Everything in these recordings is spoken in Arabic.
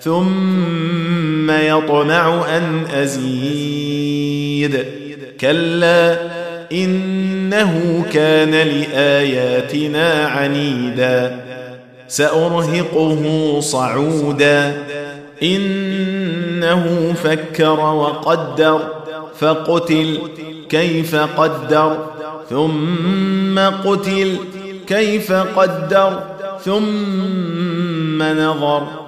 ثم يطمع أن أزيد. كلا إنه كان لآياتنا عنيدا. سأرهقه صعودا. إنه فكر وقدر فقتل كيف قدر ثم قتل كيف قدر ثم نظر.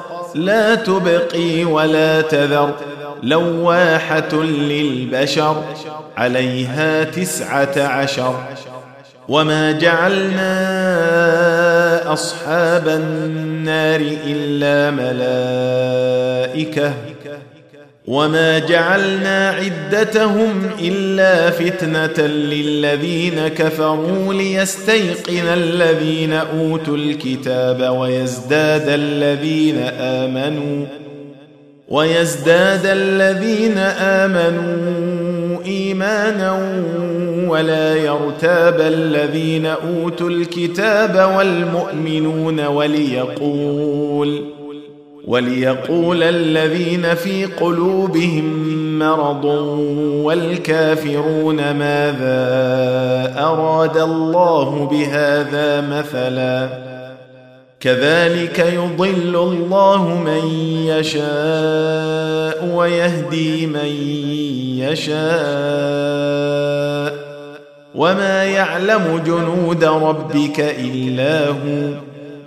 لا تبقي ولا تذر لواحة للبشر عليها تسعة عشر. وما جعلنا أصحاب النار إلا ملائكة وما جعلنا عدتهم الا فتنه للذين كفروا ليستيقن الذين اوتوا الكتاب ويزداد الذين امنوا ويزداد الذين امنوا ايمانا ولا يرتاب الذين اوتوا الكتاب والمؤمنون وليقول وليقول الذين في قلوبهم مرض والكافرون ماذا أراد الله بهذا مثلا كذلك يضل الله من يشاء ويهدي من يشاء وما يعلم جنود ربك إلا هو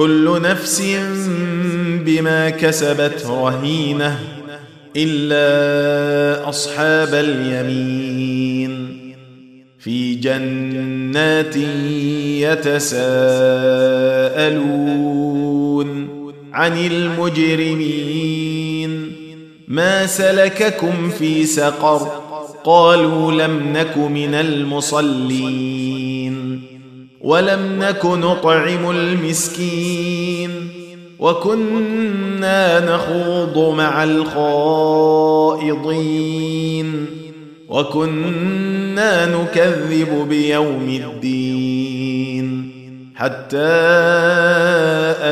كل نفس بما كسبت رهينة إلا أصحاب اليمين. في جنات يتساءلون عن المجرمين. ما سلككم في سقر؟ قالوا لم نك من المصلين. ولم نك نطعم المسكين وكنا نخوض مع الخائضين وكنا نكذب بيوم الدين حتى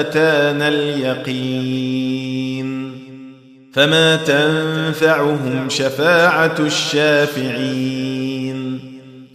أتانا اليقين فما تنفعهم شفاعة الشافعين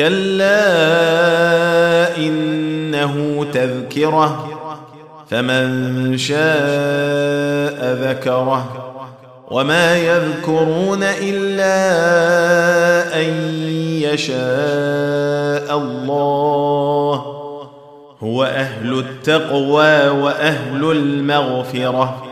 كلا إنه تذكرة فمن شاء ذكره. وما يذكرون إلا أن يشاء الله. هو أهل التقوى وأهل المغفرة.